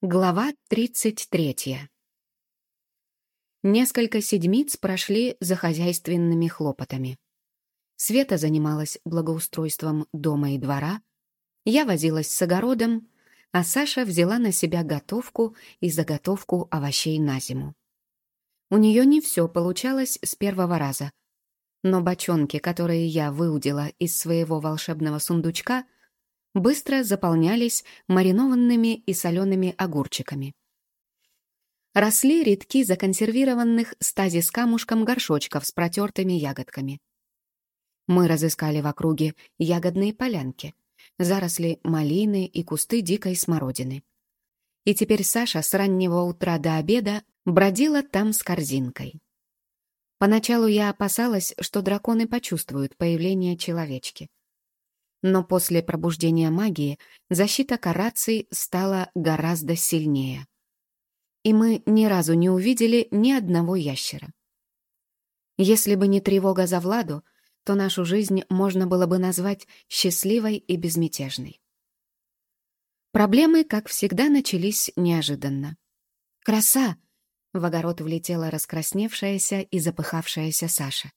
Глава 33. Несколько седмиц прошли за хозяйственными хлопотами. Света занималась благоустройством дома и двора, я возилась с огородом, а Саша взяла на себя готовку и заготовку овощей на зиму. У нее не все получалось с первого раза, но бочонки, которые я выудила из своего волшебного сундучка — быстро заполнялись маринованными и солеными огурчиками. Росли редки законсервированных стазис камушком горшочков с протертыми ягодками. Мы разыскали в округе ягодные полянки, заросли малины и кусты дикой смородины. И теперь Саша с раннего утра до обеда бродила там с корзинкой. Поначалу я опасалась, что драконы почувствуют появление человечки. Но после пробуждения магии защита караций стала гораздо сильнее. И мы ни разу не увидели ни одного ящера. Если бы не тревога за Владу, то нашу жизнь можно было бы назвать счастливой и безмятежной. Проблемы, как всегда, начались неожиданно. «Краса!» — в огород влетела раскрасневшаяся и запыхавшаяся Саша.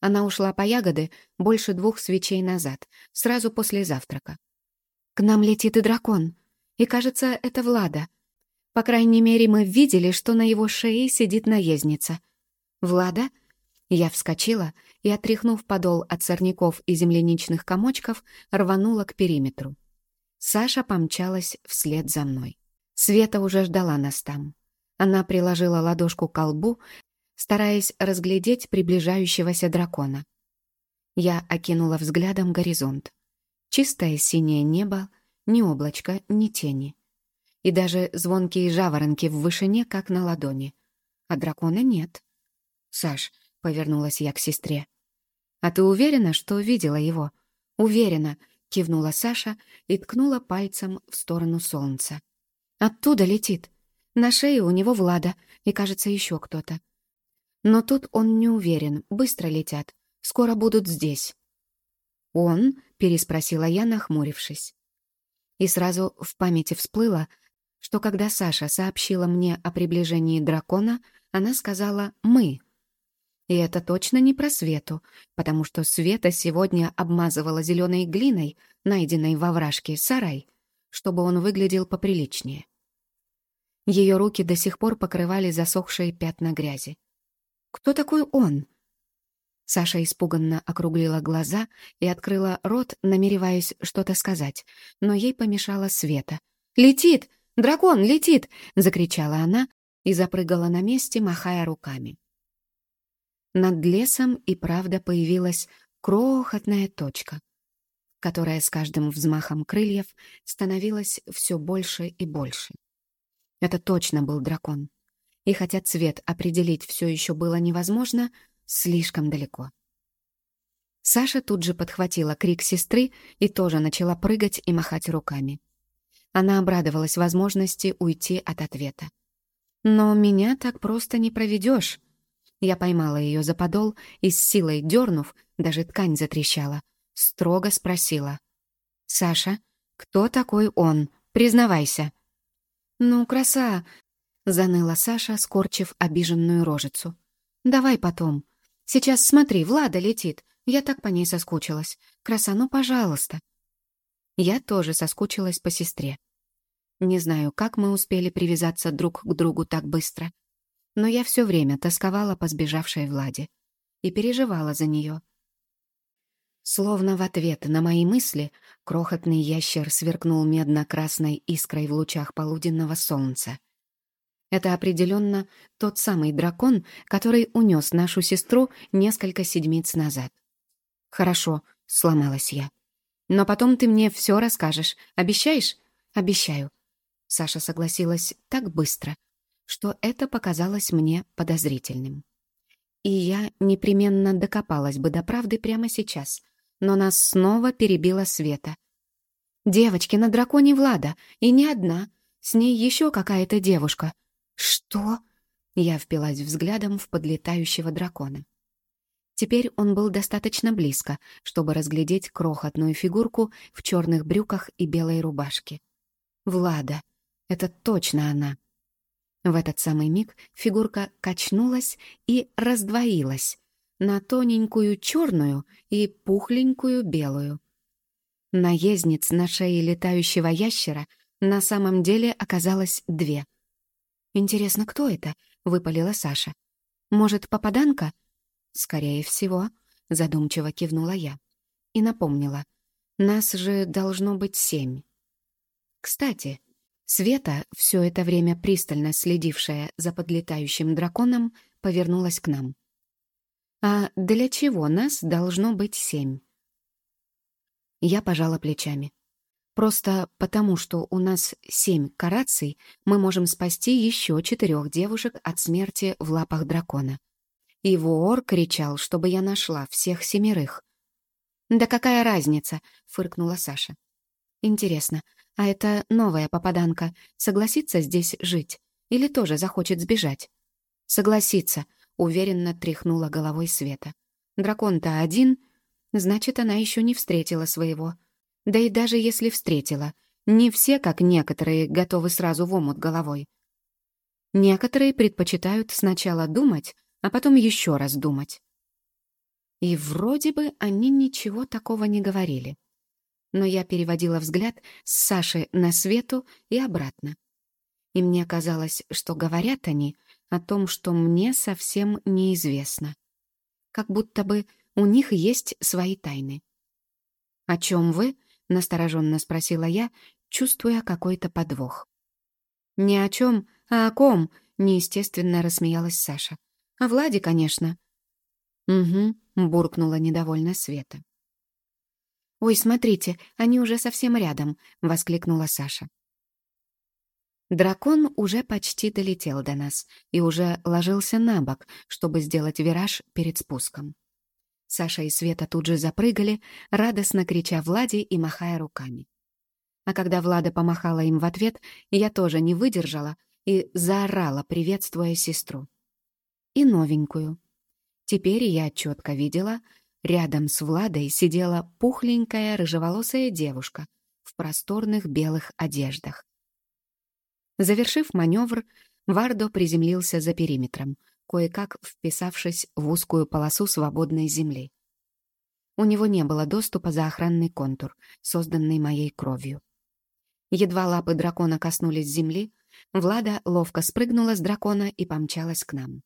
Она ушла по ягоды больше двух свечей назад, сразу после завтрака. «К нам летит и дракон. И, кажется, это Влада. По крайней мере, мы видели, что на его шее сидит наездница. Влада?» Я вскочила и, отряхнув подол от сорняков и земляничных комочков, рванула к периметру. Саша помчалась вслед за мной. Света уже ждала нас там. Она приложила ладошку к колбу стараясь разглядеть приближающегося дракона. Я окинула взглядом горизонт. Чистое синее небо, ни облачка, ни тени. И даже звонкие жаворонки в вышине, как на ладони. А дракона нет. «Саш», — повернулась я к сестре. «А ты уверена, что видела его?» «Уверена», — кивнула Саша и ткнула пальцем в сторону солнца. «Оттуда летит. На шее у него Влада и, кажется, еще кто-то. Но тут он не уверен, быстро летят. Скоро будут здесь. «Он?» — переспросила я, нахмурившись. И сразу в памяти всплыло, что когда Саша сообщила мне о приближении дракона, она сказала «мы». И это точно не про Свету, потому что Света сегодня обмазывала зеленой глиной, найденной во вражке, сарай, чтобы он выглядел поприличнее. Ее руки до сих пор покрывали засохшие пятна грязи. Кто такой он?» Саша испуганно округлила глаза и открыла рот, намереваясь что-то сказать, но ей помешала Света. «Летит! Дракон летит!» — закричала она и запрыгала на месте, махая руками. Над лесом и правда появилась крохотная точка, которая с каждым взмахом крыльев становилась все больше и больше. Это точно был дракон и хотя цвет определить все еще было невозможно, слишком далеко. Саша тут же подхватила крик сестры и тоже начала прыгать и махать руками. Она обрадовалась возможности уйти от ответа. «Но меня так просто не проведешь». Я поймала ее за подол и с силой дернув, даже ткань затрещала, строго спросила. «Саша, кто такой он? Признавайся». «Ну, краса, Заныла Саша, скорчив обиженную рожицу. «Давай потом. Сейчас смотри, Влада летит. Я так по ней соскучилась. Краса, ну, пожалуйста». Я тоже соскучилась по сестре. Не знаю, как мы успели привязаться друг к другу так быстро, но я все время тосковала по сбежавшей Владе и переживала за нее. Словно в ответ на мои мысли крохотный ящер сверкнул медно-красной искрой в лучах полуденного солнца. Это определенно тот самый дракон, который унес нашу сестру несколько седмиц назад. «Хорошо», — сломалась я. «Но потом ты мне все расскажешь. Обещаешь?» «Обещаю». Саша согласилась так быстро, что это показалось мне подозрительным. И я непременно докопалась бы до правды прямо сейчас, но нас снова перебила Света. «Девочки на драконе Влада, и не одна. С ней еще какая-то девушка», «Что?» Я впилась взглядом в подлетающего дракона. Теперь он был достаточно близко, чтобы разглядеть крохотную фигурку в черных брюках и белой рубашке. «Влада! Это точно она. В этот самый миг фигурка качнулась и раздвоилась на тоненькую черную и пухленькую белую. Наездниц на шее летающего ящера на самом деле оказалось две. «Интересно, кто это?» — выпалила Саша. «Может, попаданка?» «Скорее всего», — задумчиво кивнула я. И напомнила. «Нас же должно быть семь». Кстати, Света, все это время пристально следившая за подлетающим драконом, повернулась к нам. «А для чего нас должно быть семь?» Я пожала плечами. Просто потому, что у нас семь караций, мы можем спасти еще четырех девушек от смерти в лапах дракона. И вор кричал, чтобы я нашла всех семерых. «Да какая разница?» — фыркнула Саша. «Интересно, а эта новая попаданка согласится здесь жить или тоже захочет сбежать?» «Согласится», — уверенно тряхнула головой Света. «Дракон-то один, значит, она еще не встретила своего». Да и даже если встретила, не все, как некоторые, готовы сразу в омут головой. Некоторые предпочитают сначала думать, а потом еще раз думать. И вроде бы они ничего такого не говорили. Но я переводила взгляд с Саши на Свету и обратно. И мне казалось, что говорят они о том, что мне совсем неизвестно. Как будто бы у них есть свои тайны. «О чем вы?» — настороженно спросила я, чувствуя какой-то подвох. «Ни о чем, а о ком?» — неестественно рассмеялась Саша. «О Владе, конечно». «Угу», — буркнула недовольно Света. «Ой, смотрите, они уже совсем рядом», — воскликнула Саша. Дракон уже почти долетел до нас и уже ложился на бок, чтобы сделать вираж перед спуском. Саша и Света тут же запрыгали, радостно крича Влади и махая руками. А когда Влада помахала им в ответ, я тоже не выдержала и заорала, приветствуя сестру. И новенькую. Теперь я четко видела, рядом с Владой сидела пухленькая рыжеволосая девушка в просторных белых одеждах. Завершив маневр, Вардо приземлился за периметром — кое-как вписавшись в узкую полосу свободной земли. У него не было доступа за охранный контур, созданный моей кровью. Едва лапы дракона коснулись земли, Влада ловко спрыгнула с дракона и помчалась к нам.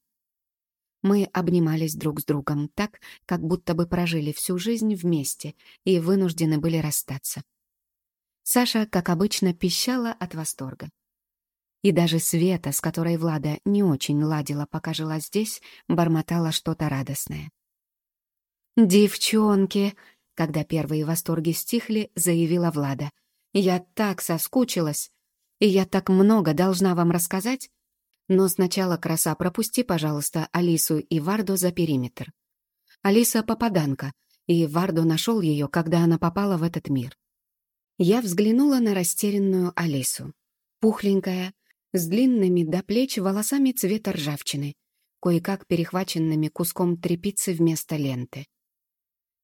Мы обнимались друг с другом так, как будто бы прожили всю жизнь вместе и вынуждены были расстаться. Саша, как обычно, пищала от восторга. И даже Света, с которой Влада не очень ладила, пока жила здесь, бормотала что-то радостное. «Девчонки!» — когда первые восторги стихли, заявила Влада. «Я так соскучилась! И я так много должна вам рассказать! Но сначала, краса, пропусти, пожалуйста, Алису и Варду за периметр. Алиса — попаданка, и Варду нашел ее, когда она попала в этот мир». Я взглянула на растерянную Алису. Пухленькая, с длинными до плеч волосами цвета ржавчины, кое-как перехваченными куском тряпицы вместо ленты.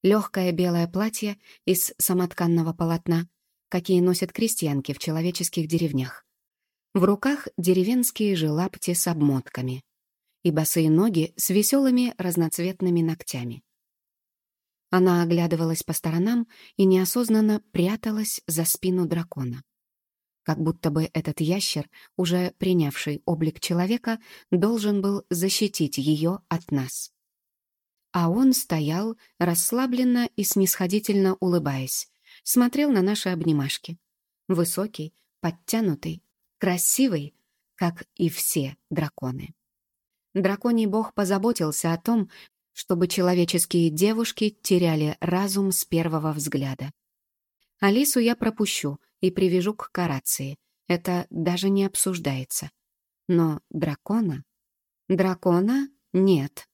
Легкое белое платье из самотканного полотна, какие носят крестьянки в человеческих деревнях. В руках деревенские же лапти с обмотками и босые ноги с веселыми разноцветными ногтями. Она оглядывалась по сторонам и неосознанно пряталась за спину дракона как будто бы этот ящер, уже принявший облик человека, должен был защитить ее от нас. А он стоял, расслабленно и снисходительно улыбаясь, смотрел на наши обнимашки. Высокий, подтянутый, красивый, как и все драконы. Драконий бог позаботился о том, чтобы человеческие девушки теряли разум с первого взгляда. Алису я пропущу — и привяжу к карации. Это даже не обсуждается. Но дракона? Дракона нет.